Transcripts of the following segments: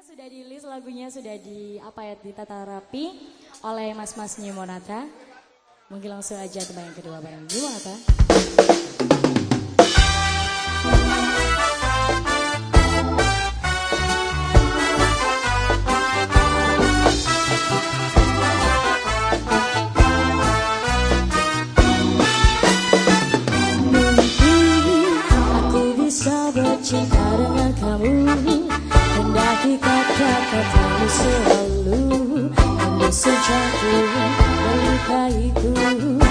sudah di list lagunya sudah di apa ya ditata rapi oleh Mas-mas New Monata. Mungkin langsung aja tebak yang kedua bareng New Monata. cinta dengan kamu Kata-katamu selalu Menusuk jantung melukaiku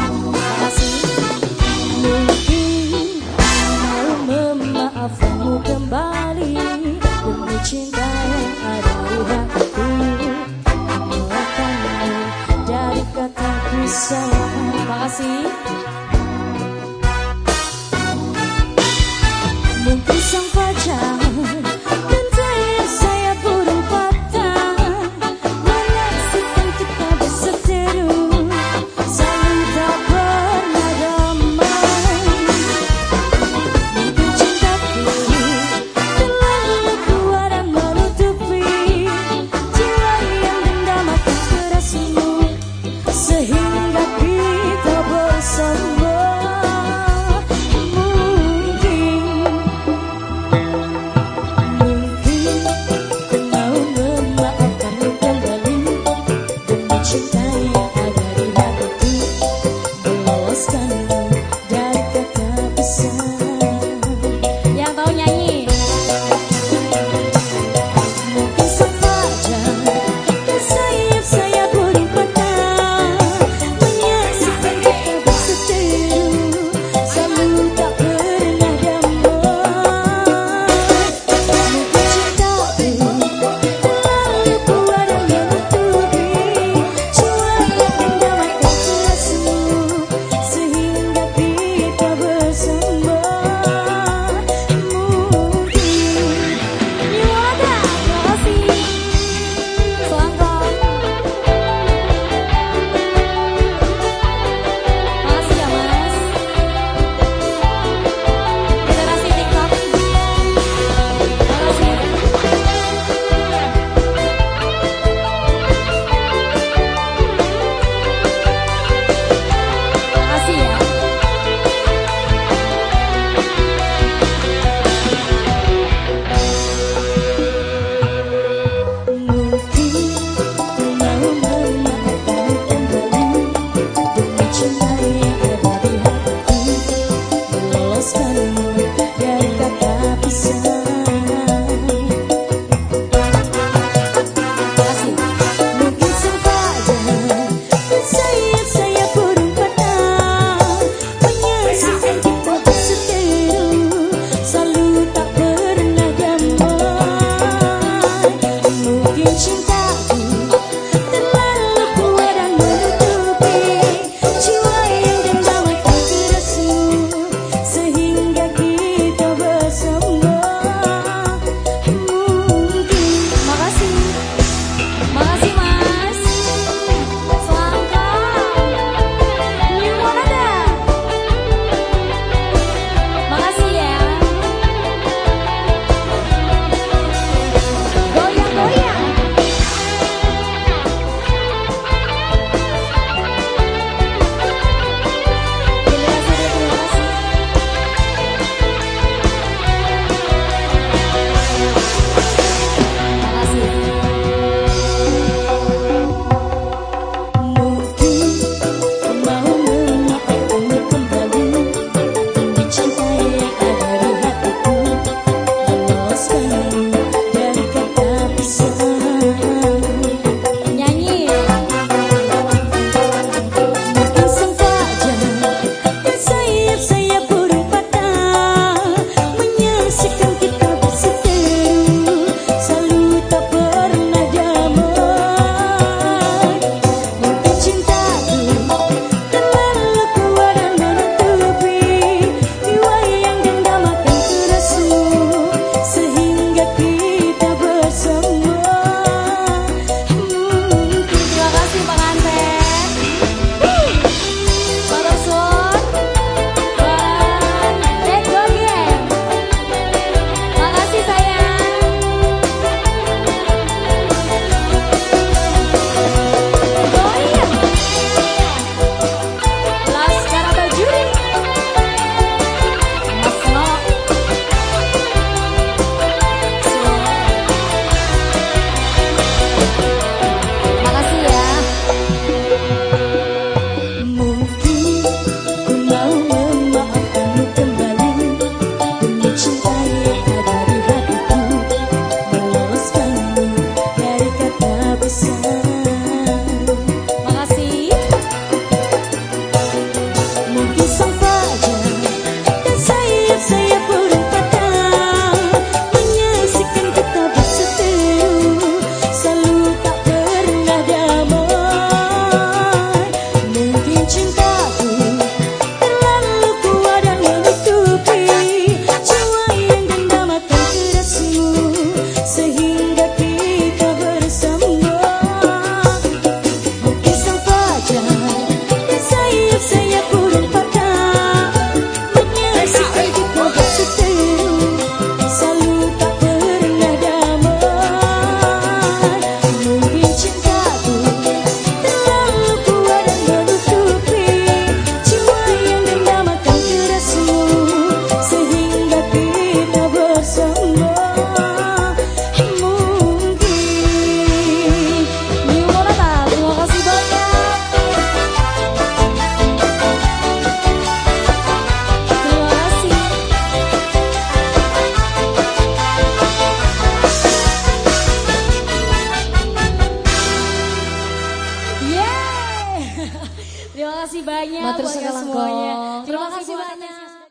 understand